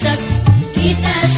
sukses kita